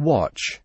Watch.